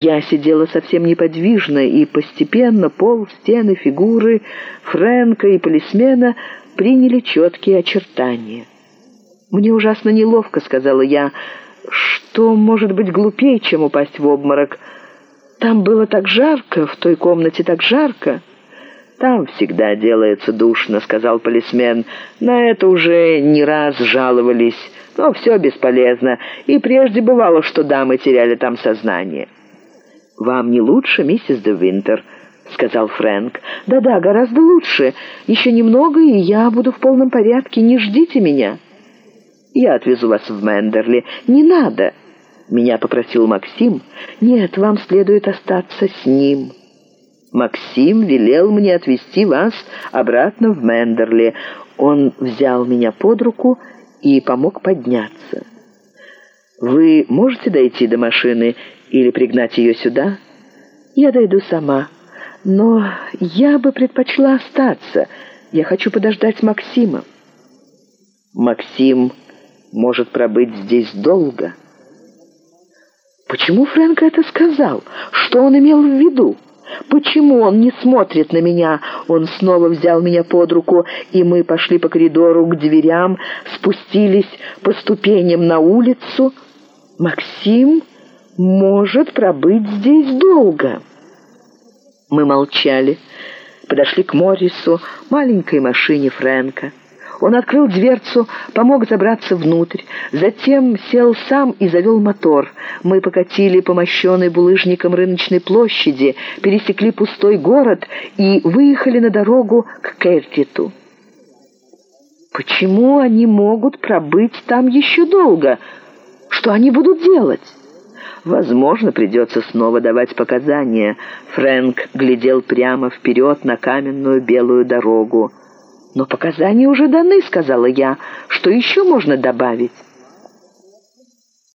Я сидела совсем неподвижно, и постепенно пол, стены, фигуры Фрэнка и полисмена приняли четкие очертания. «Мне ужасно неловко», — сказала я, — «что может быть глупее, чем упасть в обморок? Там было так жарко, в той комнате так жарко». «Там всегда делается душно», — сказал полисмен. «На это уже не раз жаловались, но все бесполезно, и прежде бывало, что дамы теряли там сознание». «Вам не лучше, миссис де Винтер?» — сказал Фрэнк. «Да-да, гораздо лучше. Еще немного, и я буду в полном порядке. Не ждите меня». «Я отвезу вас в Мендерли». «Не надо!» — меня попросил Максим. «Нет, вам следует остаться с ним». «Максим велел мне отвезти вас обратно в Мендерли». Он взял меня под руку и помог подняться. «Вы можете дойти до машины или пригнать ее сюда?» «Я дойду сама. Но я бы предпочла остаться. Я хочу подождать Максима». «Максим может пробыть здесь долго». «Почему Фрэнк это сказал? Что он имел в виду?» Почему он не смотрит на меня? Он снова взял меня под руку, и мы пошли по коридору к дверям, спустились по ступеням на улицу. Максим может пробыть здесь долго. Мы молчали, подошли к Моррису, маленькой машине Фрэнка. Он открыл дверцу, помог забраться внутрь, затем сел сам и завел мотор. Мы покатили по мощенной булыжником рыночной площади, пересекли пустой город и выехали на дорогу к Кертиту. Почему они могут пробыть там еще долго? Что они будут делать? Возможно, придется снова давать показания. Фрэнк глядел прямо вперед на каменную белую дорогу. «Но показания уже даны», — сказала я. «Что еще можно добавить?»